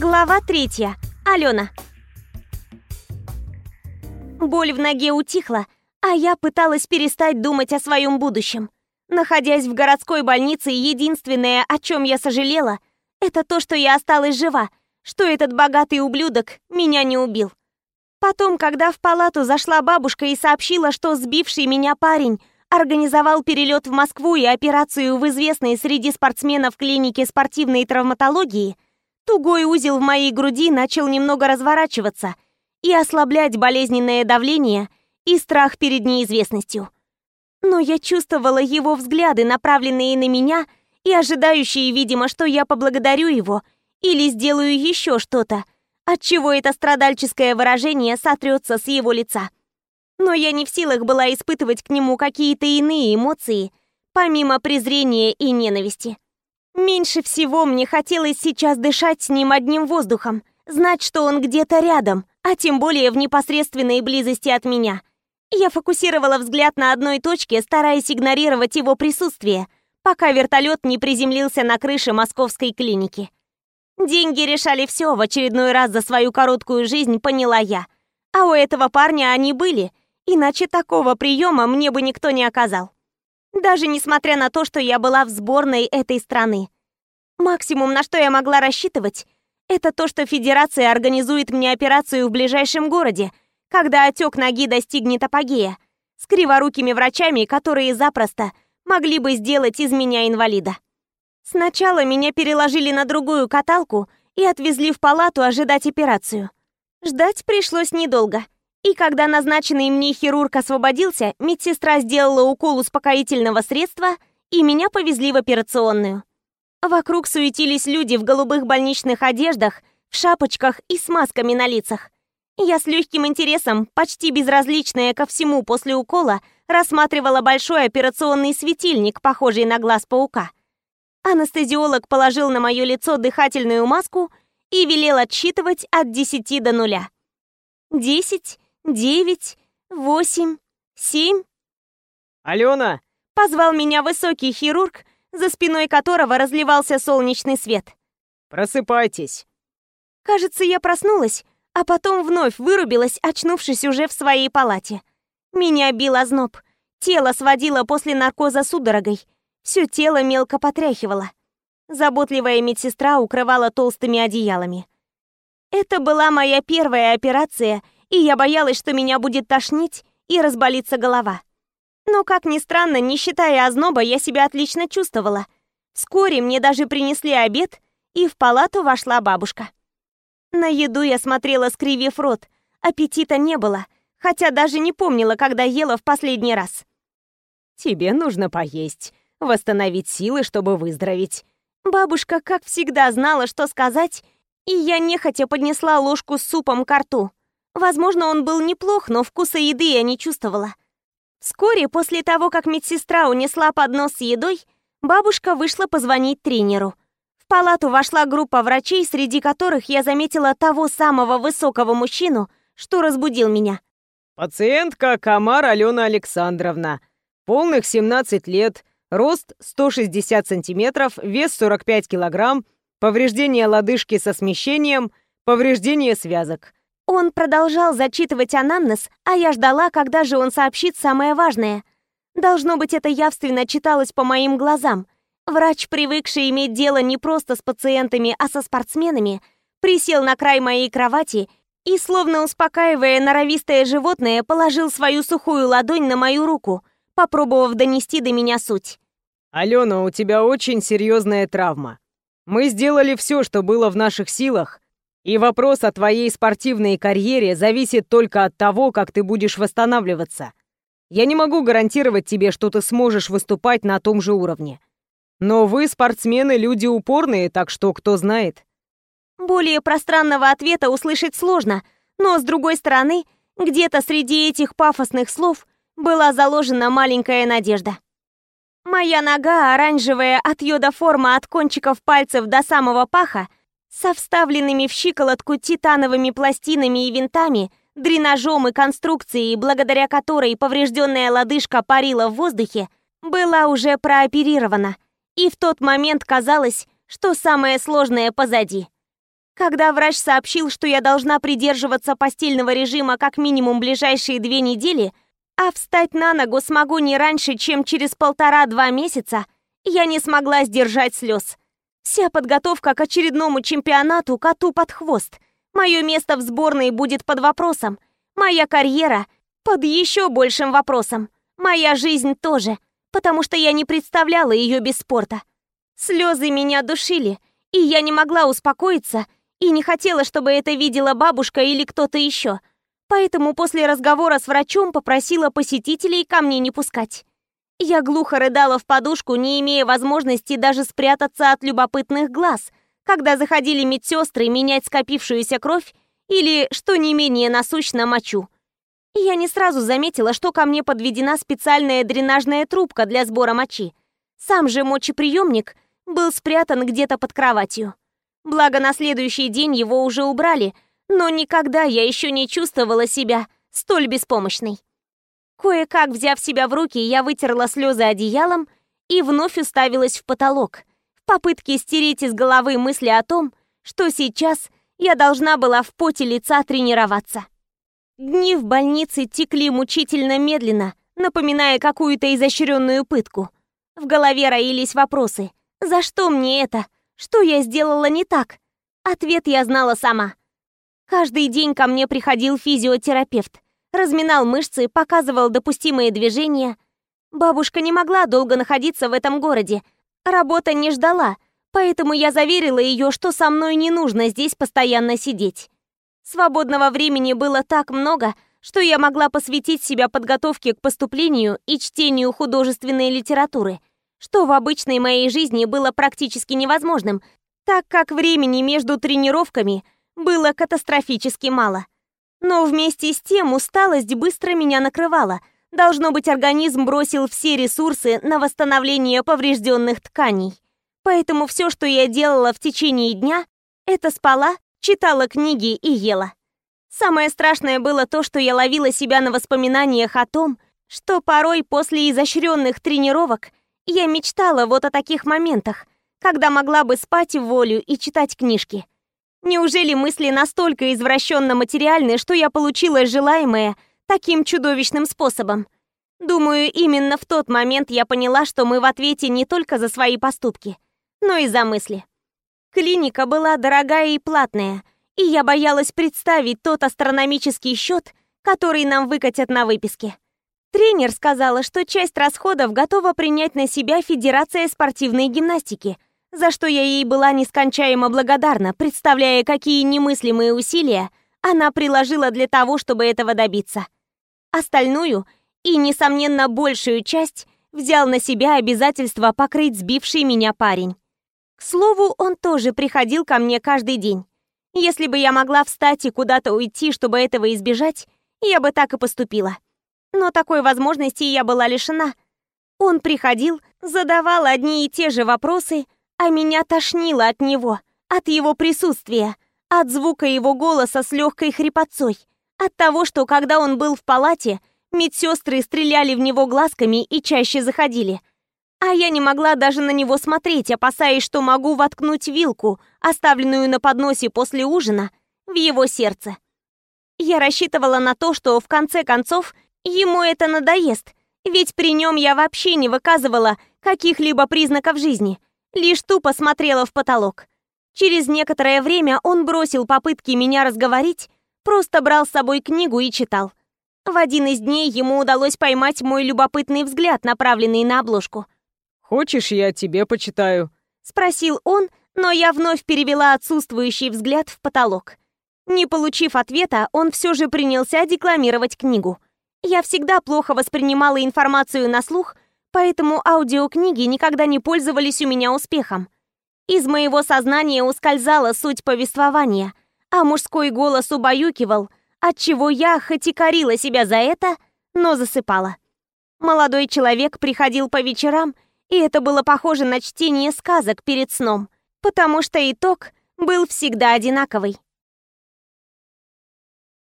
Глава третья. Алена. Боль в ноге утихла, а я пыталась перестать думать о своем будущем. Находясь в городской больнице, единственное, о чем я сожалела, это то, что я осталась жива, что этот богатый ублюдок меня не убил. Потом, когда в палату зашла бабушка и сообщила, что сбивший меня парень организовал перелет в Москву и операцию в известной среди спортсменов клинике спортивной травматологии, тугой узел в моей груди начал немного разворачиваться и ослаблять болезненное давление и страх перед неизвестностью. Но я чувствовала его взгляды, направленные на меня, и ожидающие, видимо, что я поблагодарю его или сделаю еще что-то, отчего это страдальческое выражение сотрется с его лица. Но я не в силах была испытывать к нему какие-то иные эмоции, помимо презрения и ненависти. Меньше всего мне хотелось сейчас дышать с ним одним воздухом, знать, что он где-то рядом, а тем более в непосредственной близости от меня. Я фокусировала взгляд на одной точке, стараясь игнорировать его присутствие, пока вертолет не приземлился на крыше московской клиники. Деньги решали все, в очередной раз за свою короткую жизнь поняла я. А у этого парня они были, иначе такого приема мне бы никто не оказал. Даже несмотря на то, что я была в сборной этой страны. Максимум, на что я могла рассчитывать, это то, что Федерация организует мне операцию в ближайшем городе, когда отек ноги достигнет апогея, с криворукими врачами, которые запросто могли бы сделать из меня инвалида. Сначала меня переложили на другую каталку и отвезли в палату ожидать операцию. Ждать пришлось недолго. И когда назначенный мне хирург освободился, медсестра сделала укол успокоительного средства, и меня повезли в операционную. Вокруг суетились люди в голубых больничных одеждах, в шапочках и с масками на лицах. Я с легким интересом, почти безразличная ко всему после укола, рассматривала большой операционный светильник, похожий на глаз паука. Анестезиолог положил на мое лицо дыхательную маску и велел отсчитывать от 10 до нуля. Десять, девять, восемь, семь. «Алена!» — позвал меня высокий хирург, за спиной которого разливался солнечный свет. «Просыпайтесь!» Кажется, я проснулась, а потом вновь вырубилась, очнувшись уже в своей палате. Меня бил озноб, тело сводило после наркоза судорогой, все тело мелко потряхивало. Заботливая медсестра укрывала толстыми одеялами. Это была моя первая операция, и я боялась, что меня будет тошнить и разболится голова. Но, как ни странно, не считая озноба, я себя отлично чувствовала. Вскоре мне даже принесли обед, и в палату вошла бабушка. На еду я смотрела, скривив рот. Аппетита не было, хотя даже не помнила, когда ела в последний раз. «Тебе нужно поесть, восстановить силы, чтобы выздороветь». Бабушка, как всегда, знала, что сказать, и я нехотя поднесла ложку с супом к рту. Возможно, он был неплох, но вкуса еды я не чувствовала. Вскоре после того, как медсестра унесла поднос с едой, бабушка вышла позвонить тренеру. В палату вошла группа врачей, среди которых я заметила того самого высокого мужчину, что разбудил меня. «Пациентка Камар Алена Александровна. Полных 17 лет, рост 160 сантиметров, вес 45 килограмм, повреждение лодыжки со смещением, повреждение связок. Он продолжал зачитывать анамнез, а я ждала, когда же он сообщит самое важное. Должно быть, это явственно читалось по моим глазам. Врач, привыкший иметь дело не просто с пациентами, а со спортсменами, присел на край моей кровати и, словно успокаивая норовистое животное, положил свою сухую ладонь на мою руку, попробовав донести до меня суть. «Алена, у тебя очень серьезная травма. Мы сделали все, что было в наших силах, и вопрос о твоей спортивной карьере зависит только от того, как ты будешь восстанавливаться. Я не могу гарантировать тебе, что ты сможешь выступать на том же уровне. Но вы, спортсмены, люди упорные, так что кто знает. Более пространного ответа услышать сложно, но, с другой стороны, где-то среди этих пафосных слов была заложена маленькая надежда. Моя нога, оранжевая от йода форма от кончиков пальцев до самого паха, со вставленными в щиколотку титановыми пластинами и винтами, дренажом и конструкцией, благодаря которой поврежденная лодыжка парила в воздухе, была уже прооперирована. И в тот момент казалось, что самое сложное позади. Когда врач сообщил, что я должна придерживаться постельного режима как минимум ближайшие две недели, а встать на ногу смогу не раньше, чем через полтора-два месяца, я не смогла сдержать слез. Вся подготовка к очередному чемпионату коту под хвост. Мое место в сборной будет под вопросом. Моя карьера под еще большим вопросом. Моя жизнь тоже, потому что я не представляла ее без спорта. Слезы меня душили, и я не могла успокоиться и не хотела, чтобы это видела бабушка или кто-то еще. Поэтому после разговора с врачом попросила посетителей ко мне не пускать. Я глухо рыдала в подушку, не имея возможности даже спрятаться от любопытных глаз, когда заходили медсестры менять скопившуюся кровь или, что не менее насущно, мочу. Я не сразу заметила, что ко мне подведена специальная дренажная трубка для сбора мочи. Сам же мочеприемник был спрятан где-то под кроватью. Благо, на следующий день его уже убрали, но никогда я еще не чувствовала себя столь беспомощной. Кое-как, взяв себя в руки, я вытерла слезы одеялом и вновь уставилась в потолок, в попытке стереть из головы мысли о том, что сейчас я должна была в поте лица тренироваться. Дни в больнице текли мучительно медленно, напоминая какую-то изощренную пытку. В голове роились вопросы. «За что мне это? Что я сделала не так?» Ответ я знала сама. Каждый день ко мне приходил физиотерапевт. Разминал мышцы, показывал допустимые движения. Бабушка не могла долго находиться в этом городе. Работа не ждала, поэтому я заверила ее, что со мной не нужно здесь постоянно сидеть. Свободного времени было так много, что я могла посвятить себя подготовке к поступлению и чтению художественной литературы, что в обычной моей жизни было практически невозможным, так как времени между тренировками было катастрофически мало. Но вместе с тем усталость быстро меня накрывала. Должно быть, организм бросил все ресурсы на восстановление поврежденных тканей. Поэтому все, что я делала в течение дня, это спала, читала книги и ела. Самое страшное было то, что я ловила себя на воспоминаниях о том, что порой после изощренных тренировок я мечтала вот о таких моментах, когда могла бы спать в волю и читать книжки. Неужели мысли настолько извращенно материальны, что я получила желаемое таким чудовищным способом? Думаю, именно в тот момент я поняла, что мы в ответе не только за свои поступки, но и за мысли. Клиника была дорогая и платная, и я боялась представить тот астрономический счет, который нам выкатят на выписке. Тренер сказала, что часть расходов готова принять на себя Федерация спортивной гимнастики, за что я ей была нескончаемо благодарна, представляя, какие немыслимые усилия она приложила для того, чтобы этого добиться. Остальную и, несомненно, большую часть взял на себя обязательство покрыть сбивший меня парень. К слову, он тоже приходил ко мне каждый день. Если бы я могла встать и куда-то уйти, чтобы этого избежать, я бы так и поступила. Но такой возможности я была лишена. Он приходил, задавал одни и те же вопросы, а меня тошнило от него, от его присутствия, от звука его голоса с легкой хрипотцой, от того, что когда он был в палате, медсестры стреляли в него глазками и чаще заходили – а я не могла даже на него смотреть, опасаясь, что могу воткнуть вилку, оставленную на подносе после ужина, в его сердце. Я рассчитывала на то, что в конце концов ему это надоест, ведь при нем я вообще не выказывала каких-либо признаков жизни, лишь тупо смотрела в потолок. Через некоторое время он бросил попытки меня разговорить, просто брал с собой книгу и читал. В один из дней ему удалось поймать мой любопытный взгляд, направленный на обложку – «Хочешь, я тебе почитаю?» Спросил он, но я вновь перевела отсутствующий взгляд в потолок. Не получив ответа, он все же принялся декламировать книгу. Я всегда плохо воспринимала информацию на слух, поэтому аудиокниги никогда не пользовались у меня успехом. Из моего сознания ускользала суть повествования, а мужской голос убаюкивал, отчего я хоть и корила себя за это, но засыпала. Молодой человек приходил по вечерам и это было похоже на чтение сказок перед сном, потому что итог был всегда одинаковый.